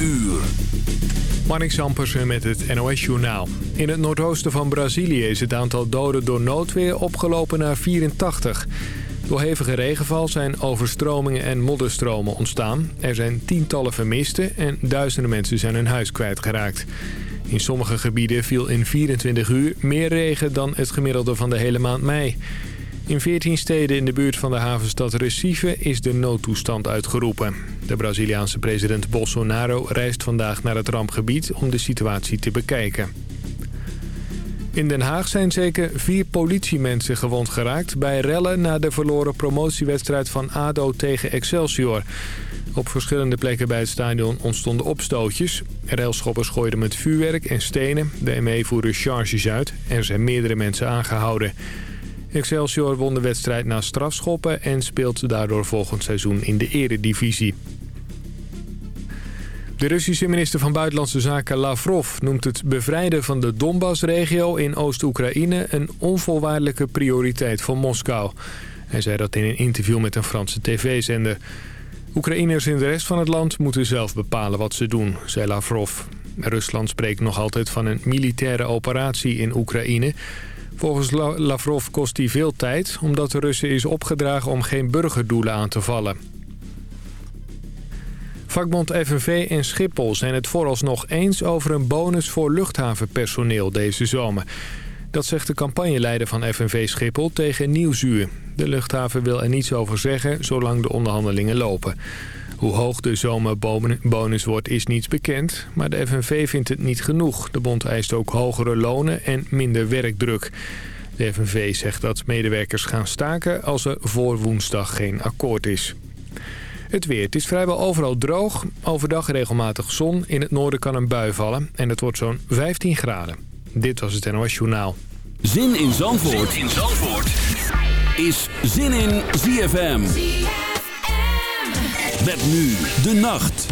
uur. Sampersen met het NOS-journaal. In het noordoosten van Brazilië is het aantal doden door noodweer opgelopen naar 84. Door hevige regenval zijn overstromingen en modderstromen ontstaan. Er zijn tientallen vermisten en duizenden mensen zijn hun huis kwijtgeraakt. In sommige gebieden viel in 24 uur meer regen dan het gemiddelde van de hele maand mei. In 14 steden in de buurt van de havenstad Recife is de noodtoestand uitgeroepen. De Braziliaanse president Bolsonaro reist vandaag naar het rampgebied om de situatie te bekijken. In Den Haag zijn zeker vier politiemensen gewond geraakt... bij rellen na de verloren promotiewedstrijd van ADO tegen Excelsior. Op verschillende plekken bij het stadion ontstonden opstootjes. Railschoppers gooiden met vuurwerk en stenen. De ME voerde charges uit en zijn meerdere mensen aangehouden. Excelsior won de wedstrijd na strafschoppen... en speelt daardoor volgend seizoen in de eredivisie. De Russische minister van Buitenlandse Zaken Lavrov noemt het bevrijden van de Donbass-regio in Oost-Oekraïne een onvoorwaardelijke prioriteit van Moskou. Hij zei dat in een interview met een Franse tv-zender. Oekraïners in de rest van het land moeten zelf bepalen wat ze doen, zei Lavrov. Rusland spreekt nog altijd van een militaire operatie in Oekraïne. Volgens Lavrov kost die veel tijd, omdat de Russen is opgedragen om geen burgerdoelen aan te vallen. Vakbond FNV en Schiphol zijn het vooralsnog eens over een bonus voor luchthavenpersoneel deze zomer. Dat zegt de campagneleider van FNV Schiphol tegen Nieuwsuur. De luchthaven wil er niets over zeggen zolang de onderhandelingen lopen. Hoe hoog de zomerbonus wordt is niet bekend, maar de FNV vindt het niet genoeg. De bond eist ook hogere lonen en minder werkdruk. De FNV zegt dat medewerkers gaan staken als er voor woensdag geen akkoord is. Het weer. Het is vrijwel overal droog. Overdag regelmatig zon. In het noorden kan een bui vallen. En het wordt zo'n 15 graden. Dit was het NOS Journaal. Zin in Zandvoort, zin in Zandvoort. is Zin in ZFM. ZFM. Met nu de nacht.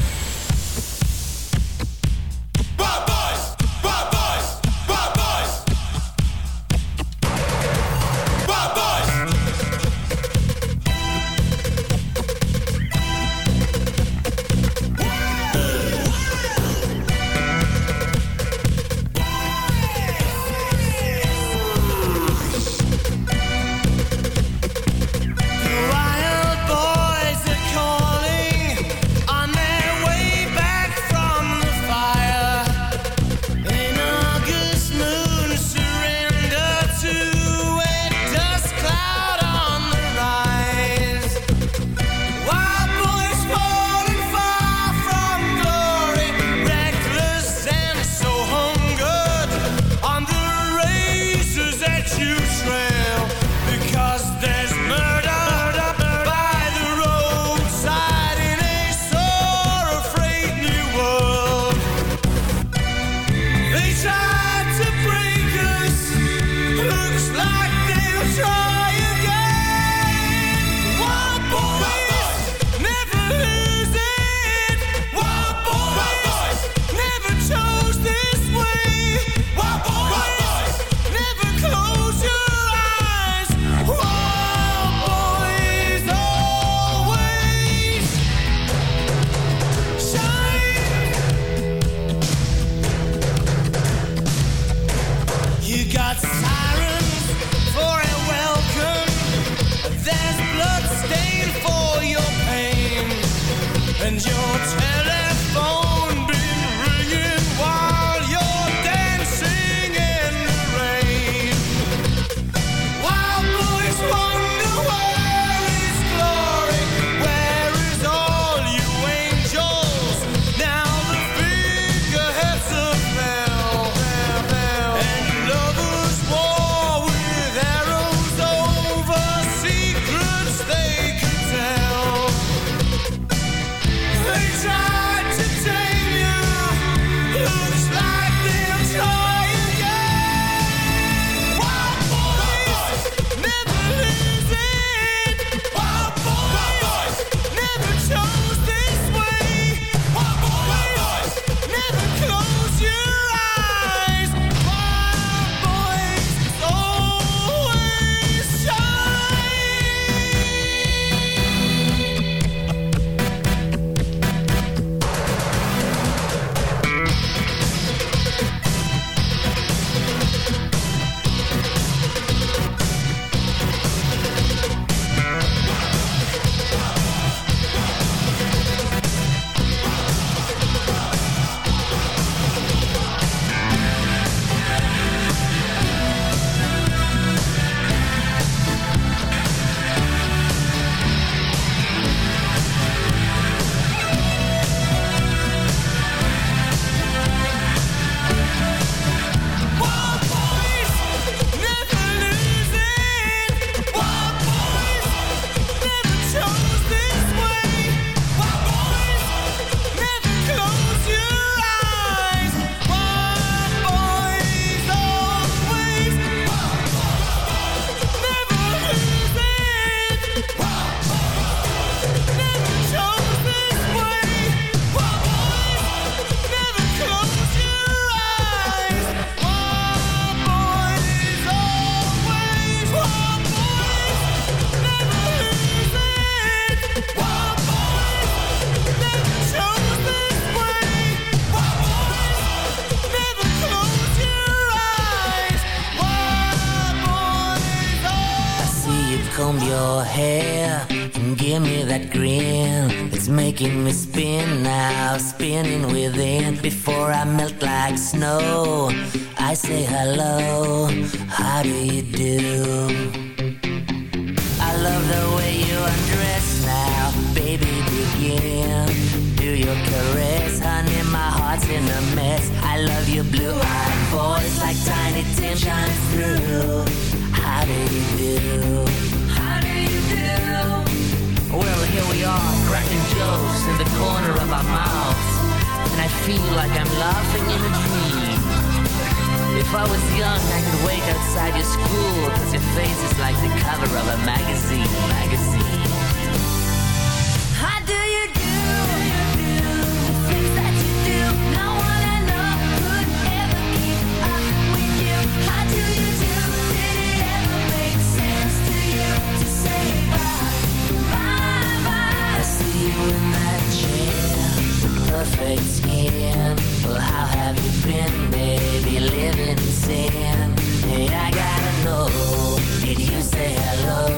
snow. again. Well, how have you been, baby? Living in sin. And I gotta know, did you say hello?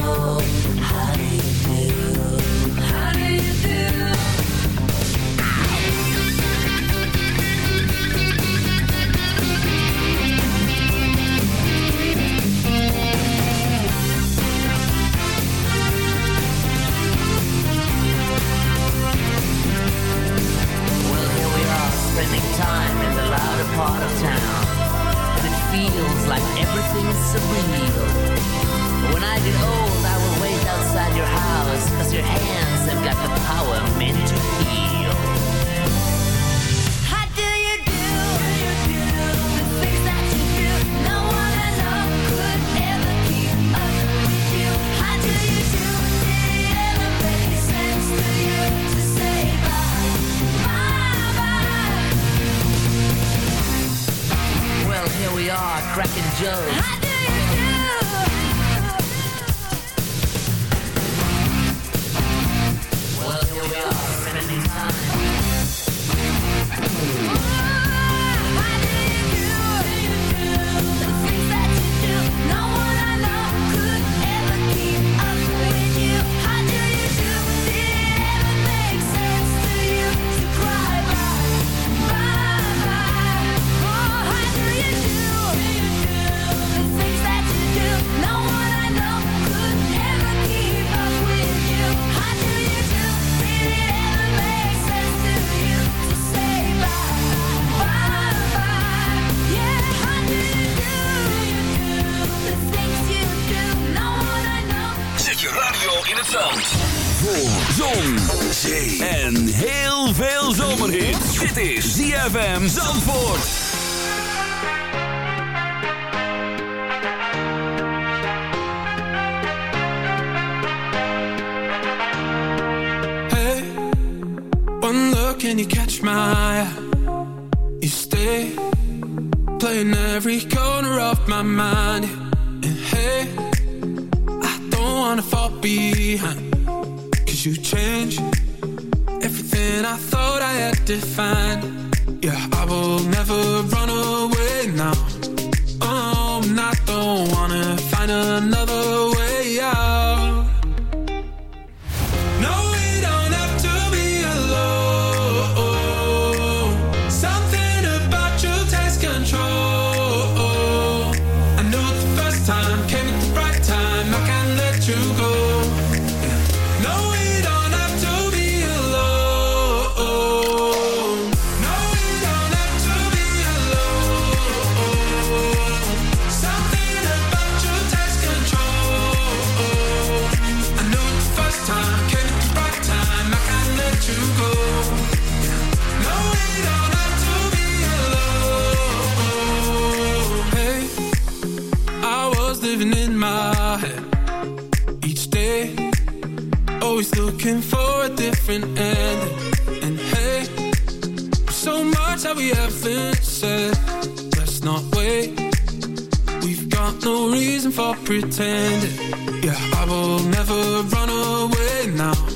in het zand. Voor zon, zee en heel veel zomerhit. Dit is ZFM Zandvoort. Hey, one look and you catch my eye. You stay, playing every corner of my mind. Hey. wanna fall behind. Cause you changed everything I thought I had defined. Yeah, I will never run away now. Oh, and I don't wanna find another way out. looking for a different ending. And hey, so much that we haven't said. Let's not wait. We've got no reason for pretending. Yeah, I will never run away now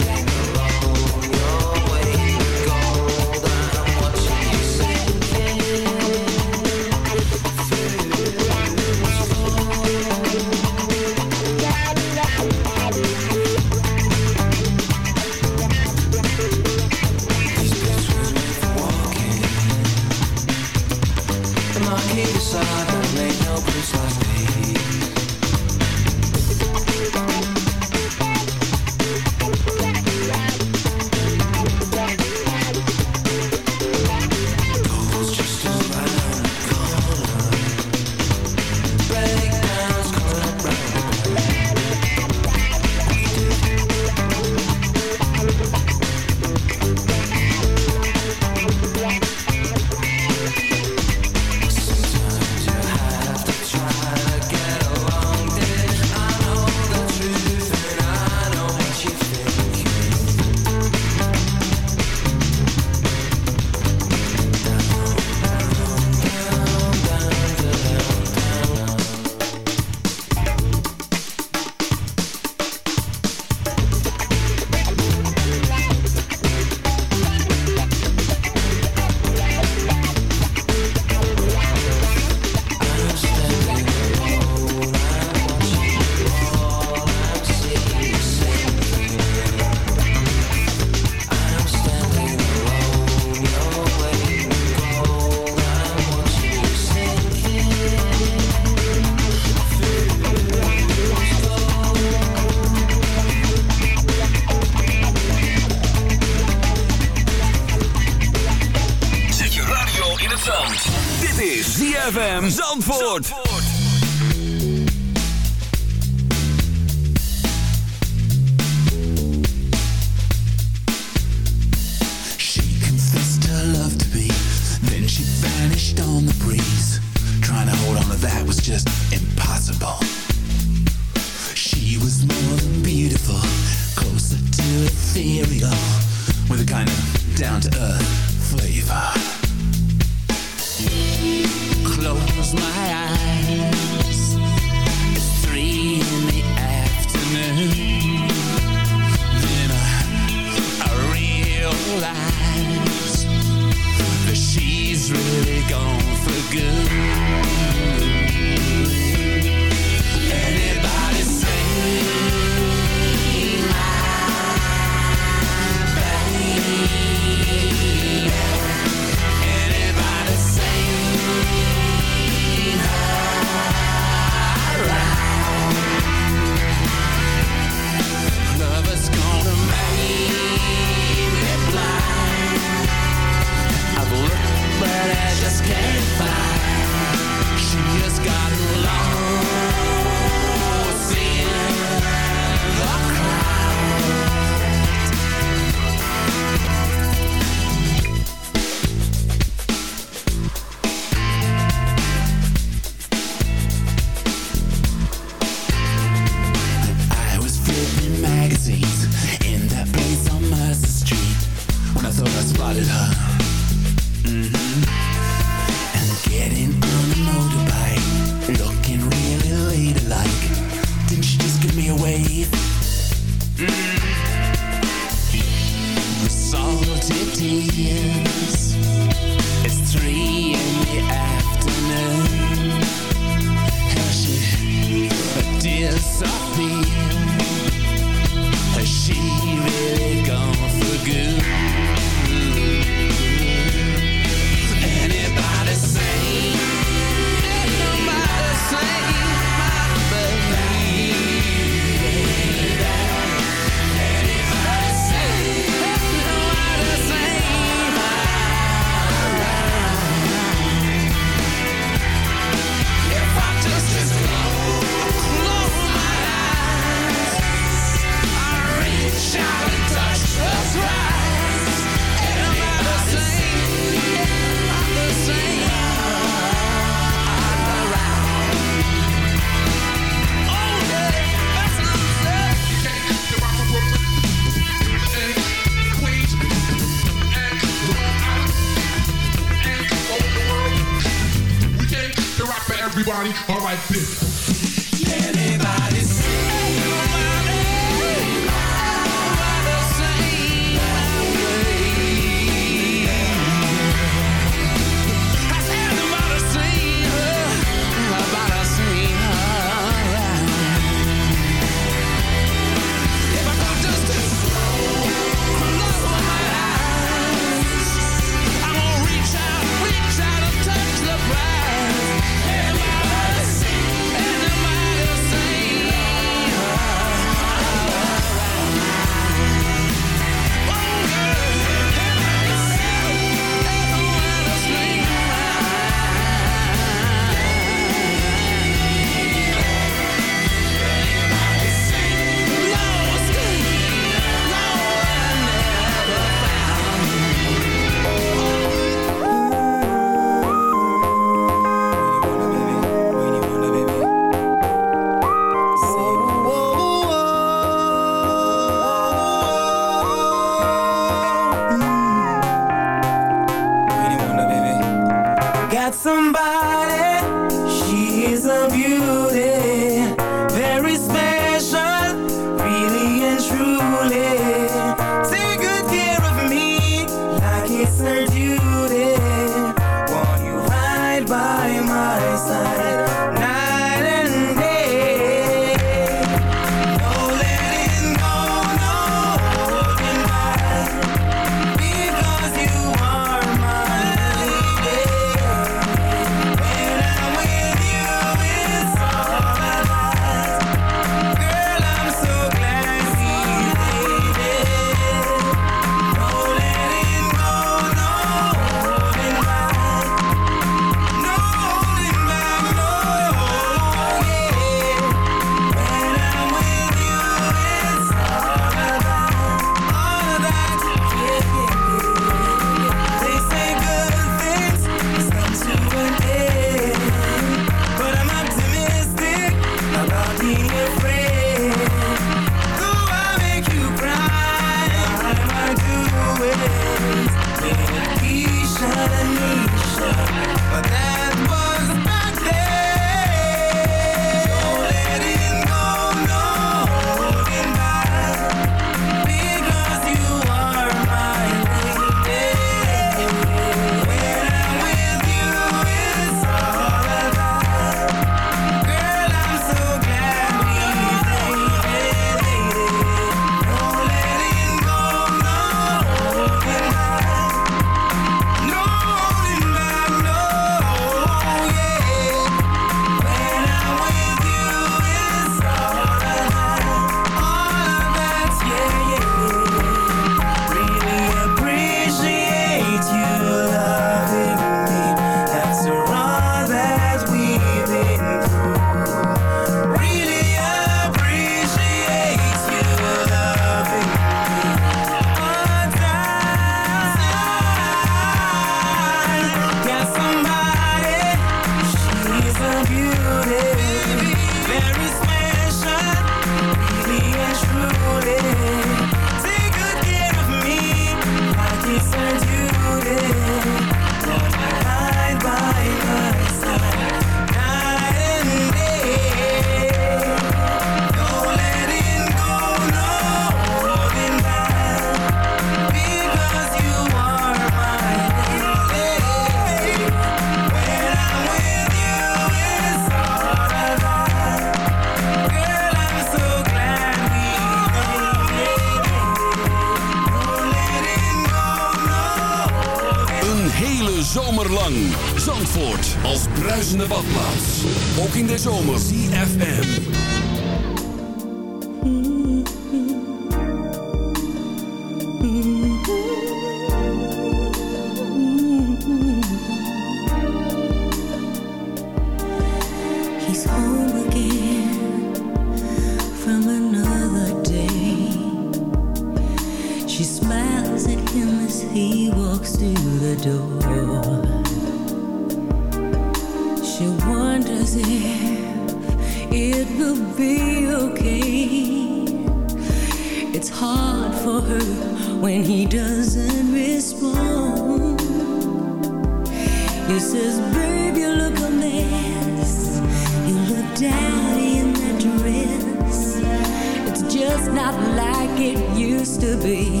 it used to be.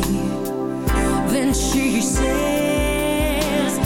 Then she says.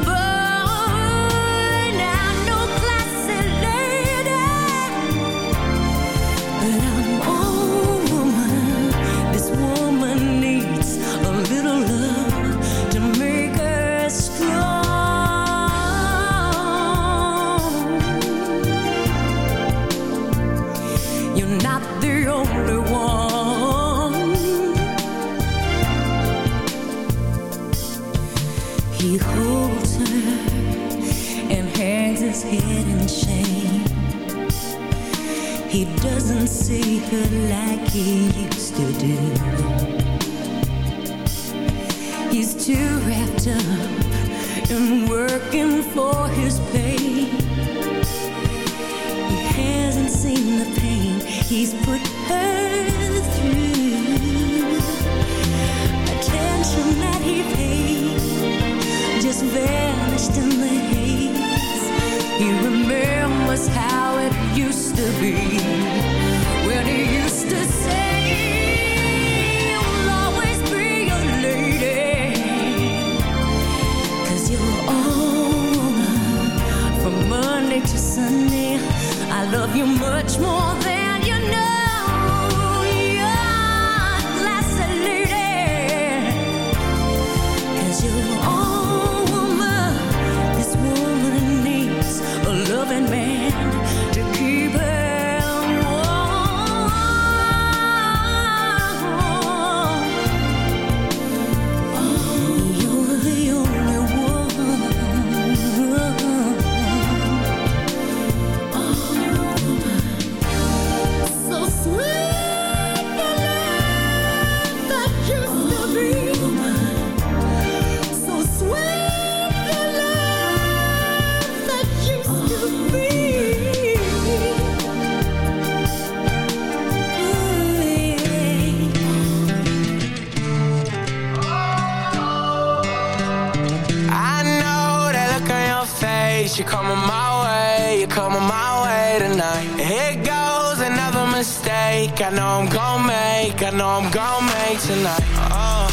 you're coming my way, you're coming my way tonight. Here goes another mistake. I know I'm gonna make, I know I'm gonna make tonight. Oh,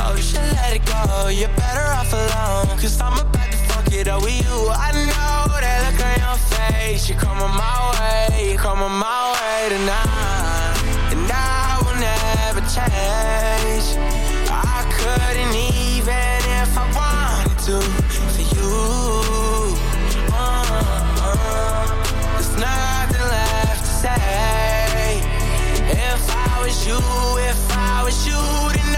oh, you should let it go. You're better off alone. Cause I'm about to it up you. I know that look on your face. You're coming my way, you're coming my way tonight. And I will never change. I couldn't even if I wanted to for you. Uh-huh. There's nothing left to say. If I was you, if I was you, then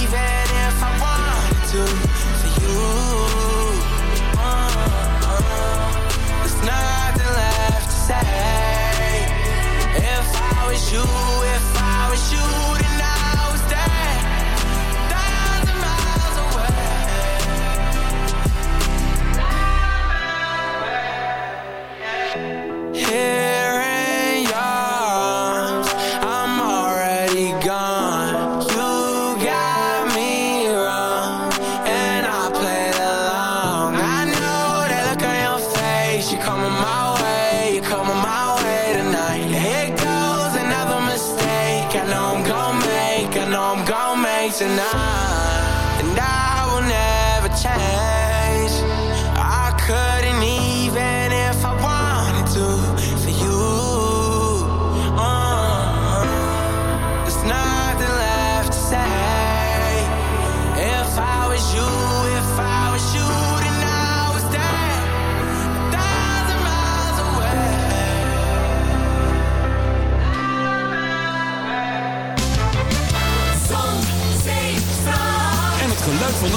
to for you. Uh, uh, there's nothing left to say. If I was you, if I was you.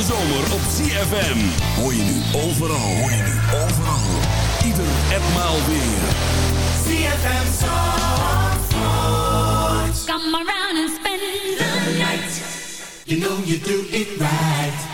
Zomer op CFM. Hoor je nu overal, hoor je nu overal. Ieder en maal weer. CFM Zandvoort. Come around and spend the night. You know you do it right.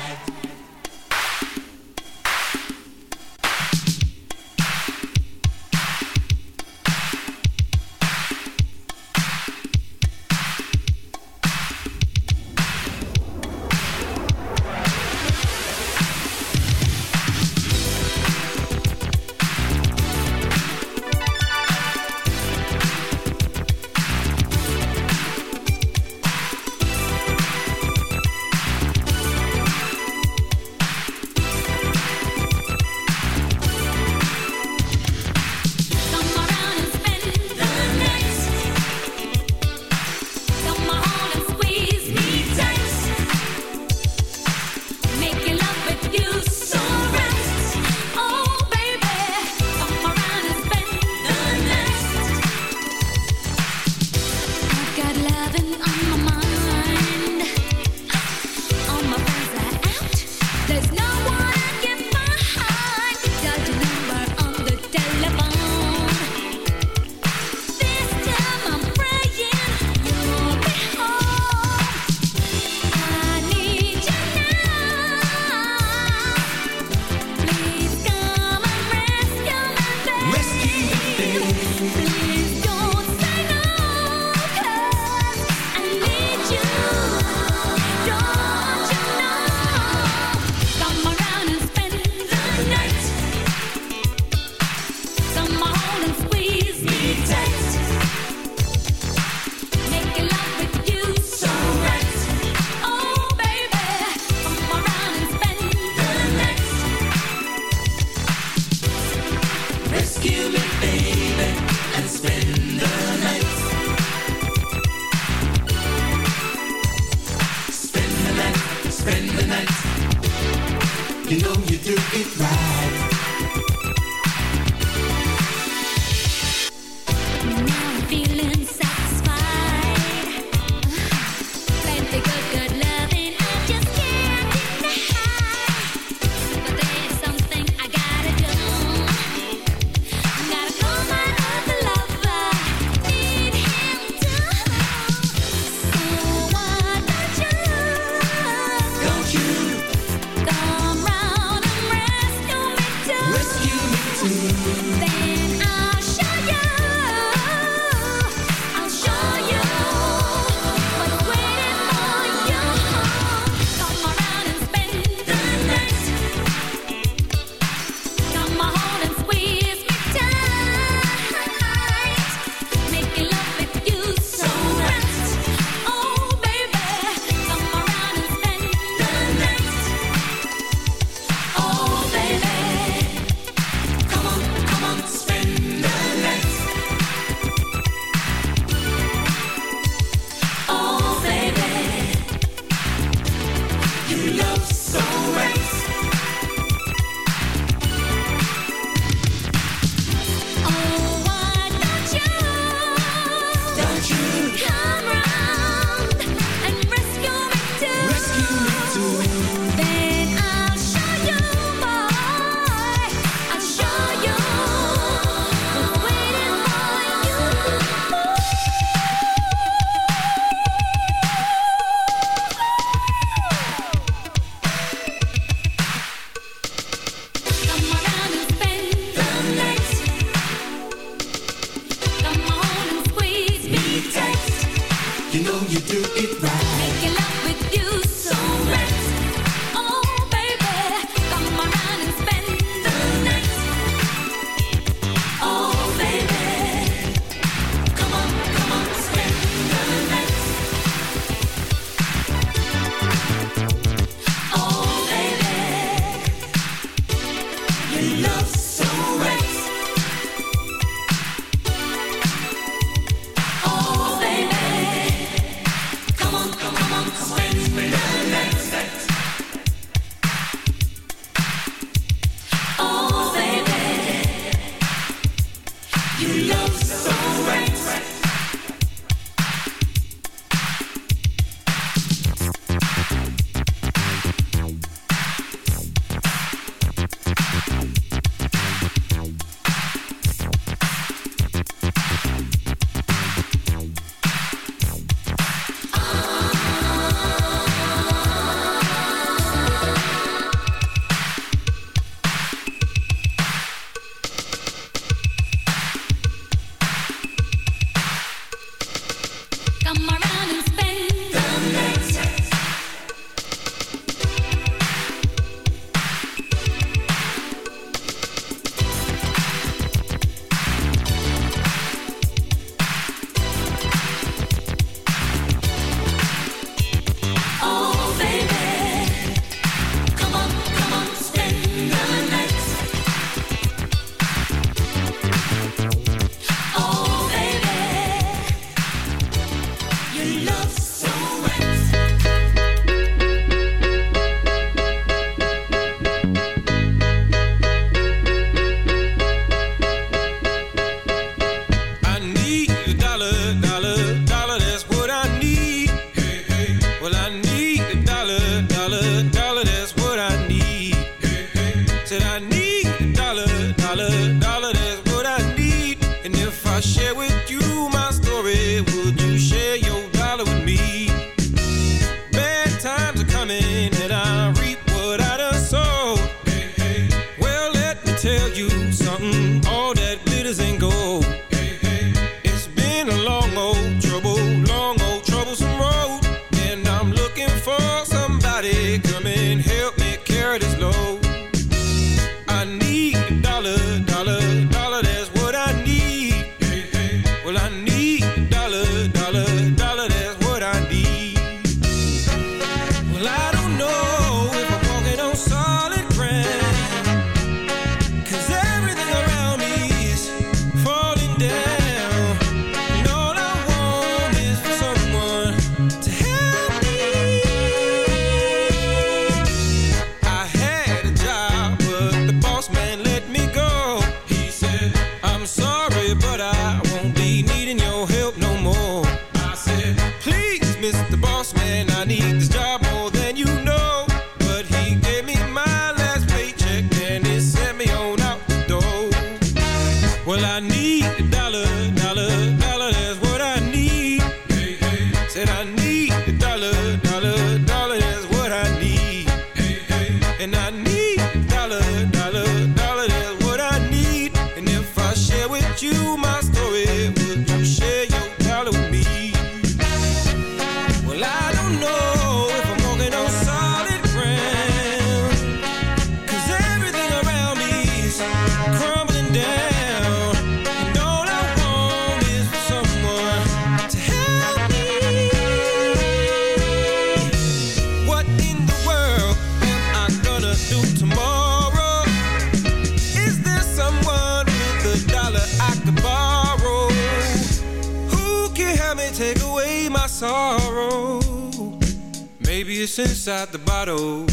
It's inside the bottle.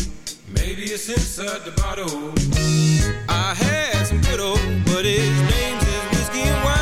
Maybe it's inside the bottle. I had some good old, but his name's is whiskey and wine.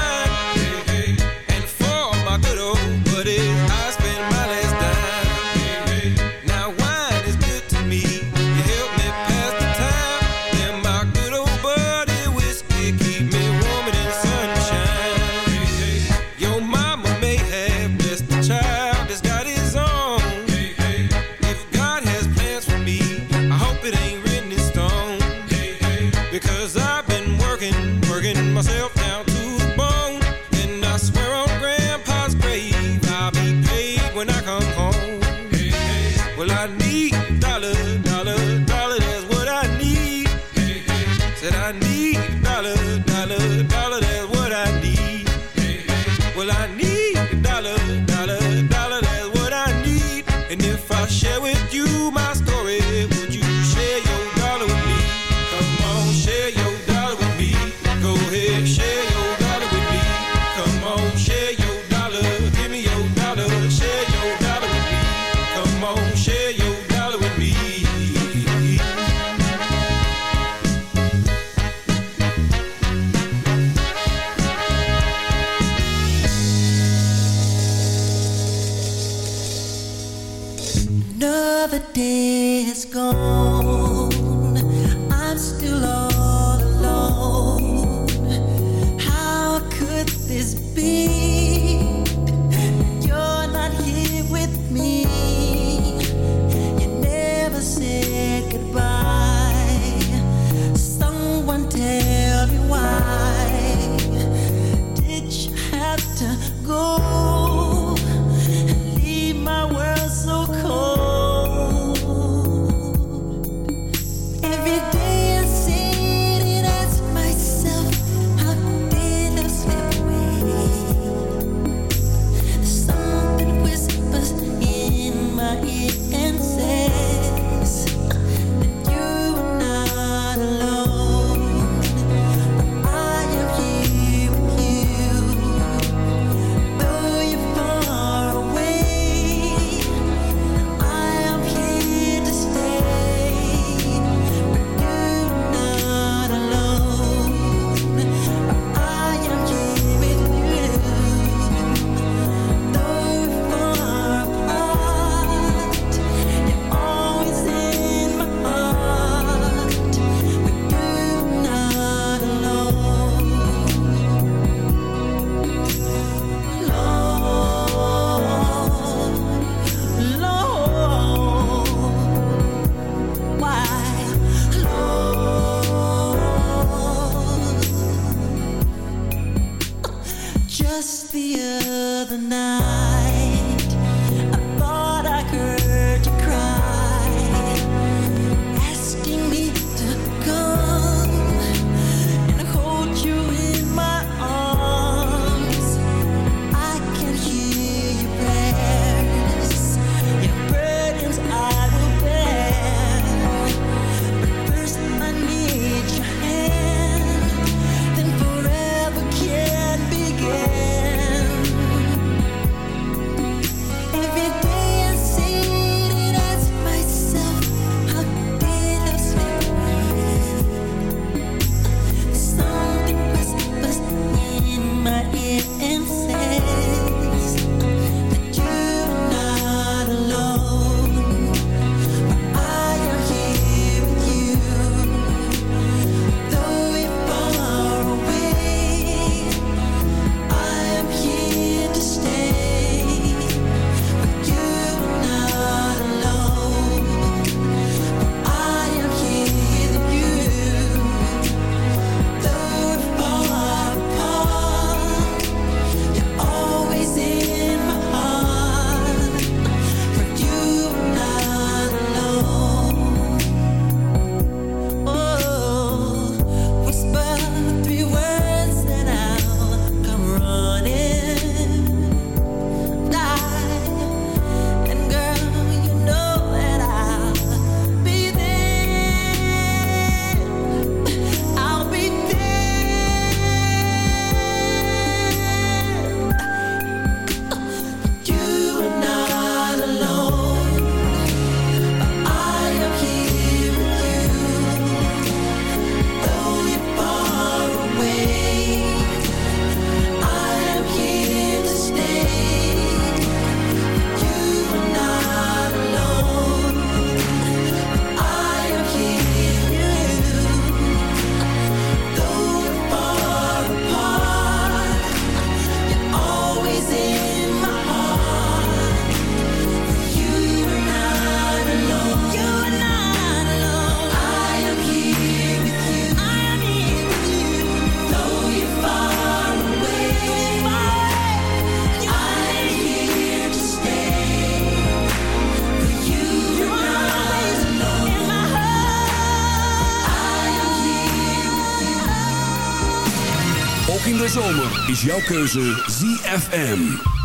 Is jouw keuze ZFM.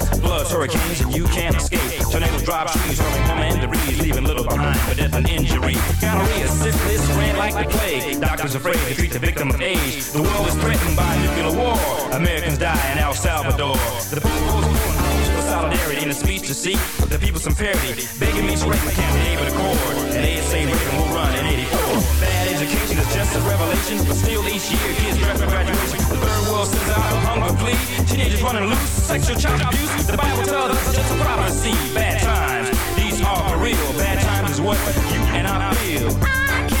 Hurricanes, and you can't escape. Tornadoes drop trees, hurling home and debris, leaving little behind for death and injury. Gonorrhea, syphilis, ran like the plague. Doctors afraid to treat the victim of age. The world is threatened by nuclear war. Americans die in El Salvador. The people's solidarity in a speech to seek the people some parity. Begging me to write my campaign for the court. And they say Reagan will run in 84. Bad education is just a revelation, but still each year kids draft for graduation. The third world sends out a hunger plea. Teenagers running loose, sexual child abuse. The Bible tells us just a prophecy. Bad times, these are for real. Bad times is what you and I feel.